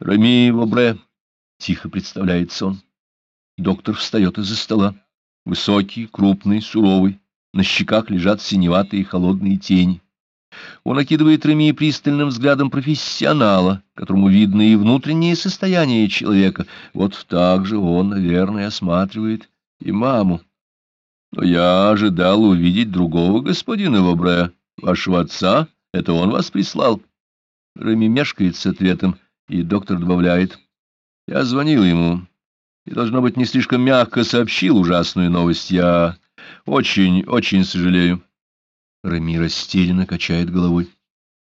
Рами Вобре, — тихо представляется он. Доктор встает из-за стола. Высокий, крупный, суровый. На щеках лежат синеватые холодные тени. Он окидывает Реми пристальным взглядом профессионала, которому видно и внутреннее состояние человека. Вот так же он, наверное, осматривает и маму. Но я ожидал увидеть другого господина Вобре, вашего отца. Это он вас прислал. Реми мешкает с ответом, и доктор добавляет. Я звонил ему и, должно быть, не слишком мягко сообщил ужасную новость. Я очень, очень сожалею. Реми растерянно качает головой.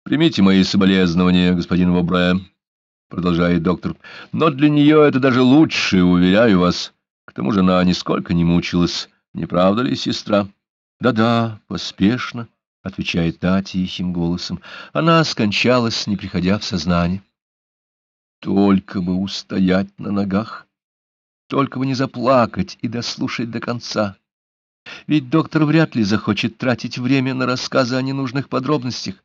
«Примите мои соболезнования, господин Вобре», — продолжает доктор. «Но для нее это даже лучше, уверяю вас. К тому же она нисколько не мучилась. Не правда ли, сестра?» «Да-да, поспешно», — отвечает та тихим голосом. «Она скончалась, не приходя в сознание». «Только бы устоять на ногах, только бы не заплакать и дослушать до конца». Ведь доктор вряд ли захочет тратить время на рассказы о ненужных подробностях.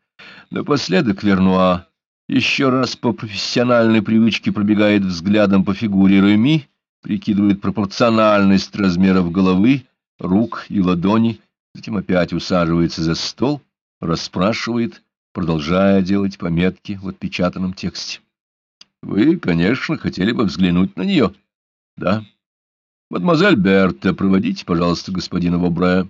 Напоследок Вернуа еще раз по профессиональной привычке пробегает взглядом по фигуре Реми, прикидывает пропорциональность размеров головы, рук и ладони, затем опять усаживается за стол, расспрашивает, продолжая делать пометки в отпечатанном тексте. «Вы, конечно, хотели бы взглянуть на нее?» «Да». «Мадемуазель Берта, проводите, пожалуйста, господина Вобре».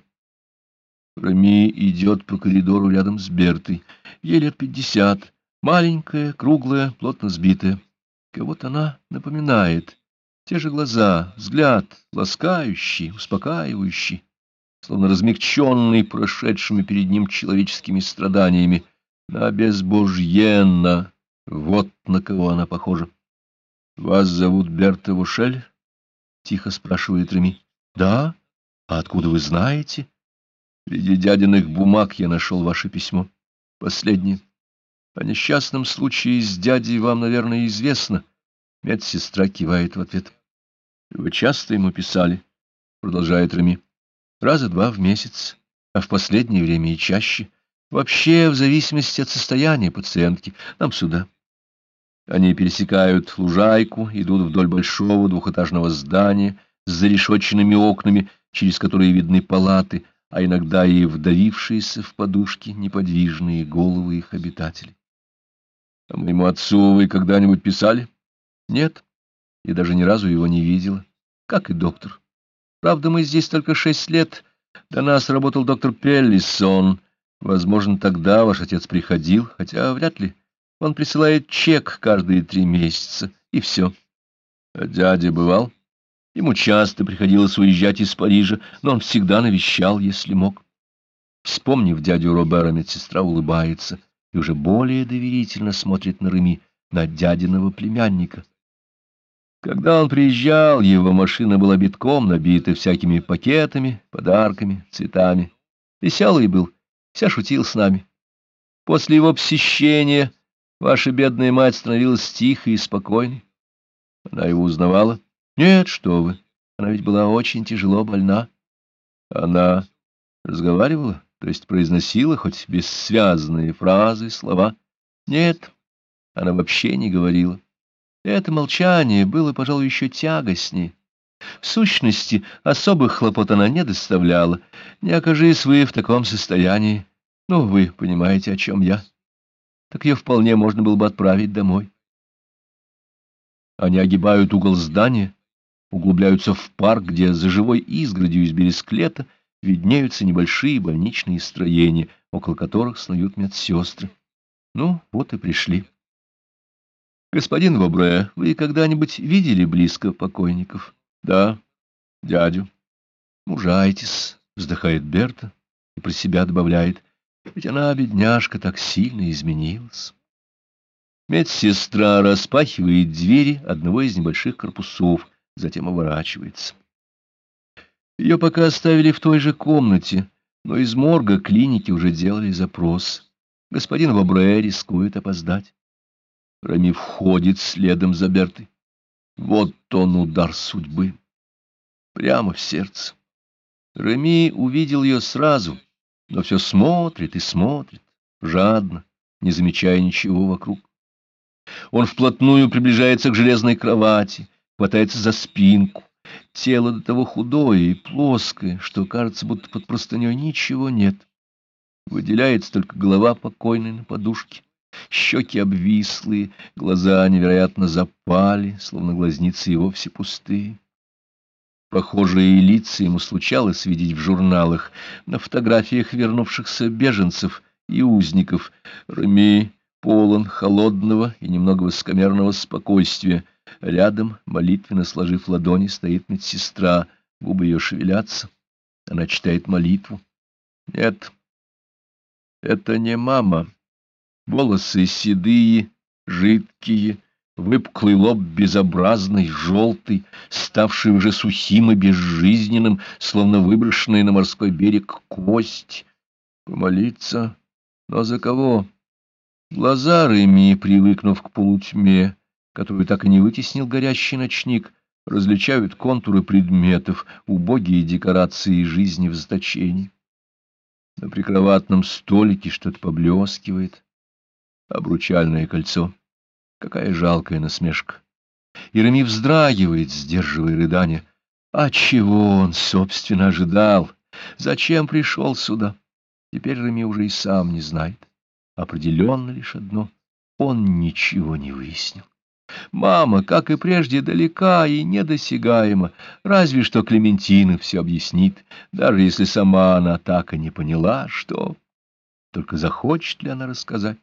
Рами идет по коридору рядом с Бертой. Ей лет пятьдесят, маленькая, круглая, плотно сбитая. Кого-то она напоминает. Те же глаза, взгляд, ласкающий, успокаивающий, словно размягченный прошедшими перед ним человеческими страданиями. На безбожьена, вот на кого она похожа. «Вас зовут Берта Вушель?» — тихо спрашивает Реми. — Да? А откуда вы знаете? — Среди дядиных бумаг я нашел ваше письмо. Последнее. О несчастном случае с дядей вам, наверное, известно. Медсестра кивает в ответ. — Вы часто ему писали? — продолжает Реми. — Раза два в месяц, а в последнее время и чаще. Вообще, в зависимости от состояния пациентки. Нам сюда. Они пересекают лужайку, идут вдоль большого двухэтажного здания с зарешетченными окнами, через которые видны палаты, а иногда и вдавившиеся в подушки неподвижные головы их обитателей. — А моему отцу вы когда-нибудь писали? — Нет, и даже ни разу его не видела, как и доктор. Правда, мы здесь только шесть лет, до нас работал доктор Пеллисон. Возможно, тогда ваш отец приходил, хотя вряд ли. Он присылает чек каждые три месяца, и все. А дядя бывал? Ему часто приходилось уезжать из Парижа, но он всегда навещал, если мог. Вспомнив дядю Робера, медсестра улыбается и уже более доверительно смотрит на Реми, на дядиного племянника. Когда он приезжал, его машина была битком набита всякими пакетами, подарками, цветами. Веселый был, вся шутил с нами. После его посещения Ваша бедная мать становилась тихой и спокойной. Она его узнавала? Нет, что вы. Она ведь была очень тяжело больна. Она разговаривала, то есть произносила хоть бессвязные фразы, слова? Нет, она вообще не говорила. Это молчание было, пожалуй, еще тягостнее. В сущности, особых хлопот она не доставляла. Не окажись вы в таком состоянии. Ну, вы понимаете, о чем я так ее вполне можно было бы отправить домой. Они огибают угол здания, углубляются в парк, где за живой изгородью из бересклета виднеются небольшие больничные строения, около которых снуют медсестры. Ну, вот и пришли. Господин Вобре, вы когда-нибудь видели близко покойников? Да, дядю. Мужайтесь, вздыхает Берта и про себя добавляет. Ведь она, бедняжка, так сильно изменилась. Медсестра распахивает двери одного из небольших корпусов, затем оборачивается. Ее пока оставили в той же комнате, но из морга клиники уже делали запрос. Господин Вобре рискует опоздать. Рами входит следом за Бертой. Вот он удар судьбы. Прямо в сердце. Рами увидел ее сразу — но все смотрит и смотрит, жадно, не замечая ничего вокруг. Он вплотную приближается к железной кровати, хватается за спинку. Тело до того худое и плоское, что кажется, будто под простыней ничего нет. Выделяется только голова покойной на подушке. Щеки обвислые, глаза невероятно запали, словно глазницы и вовсе пустые. Похожие лица ему случалось видеть в журналах, на фотографиях вернувшихся беженцев и узников. Рами полон холодного и немного высокомерного спокойствия. Рядом, молитвенно сложив ладони, стоит медсестра, губы ее шевелятся. Она читает молитву. Нет, это не мама. Волосы седые, жидкие, выпуклый лоб безобразный, желтый, ставший уже сухим и безжизненным, словно выброшенный на морской берег кость. Помолиться? Но за кого? Глаза Реми, привыкнув к полутьме, которую так и не вытеснил горящий ночник, различают контуры предметов, убогие декорации жизни в заточении. На прикроватном столике что-то поблескивает. Обручальное кольцо. Какая жалкая насмешка. Ирами вздрагивает, сдерживая рыдание. А чего он, собственно, ожидал? Зачем пришел сюда? Теперь Рами уже и сам не знает. Определенно лишь одно — он ничего не выяснил. Мама, как и прежде, далека и недосягаема, разве что Клементина все объяснит, даже если сама она так и не поняла, что... Только захочет ли она рассказать?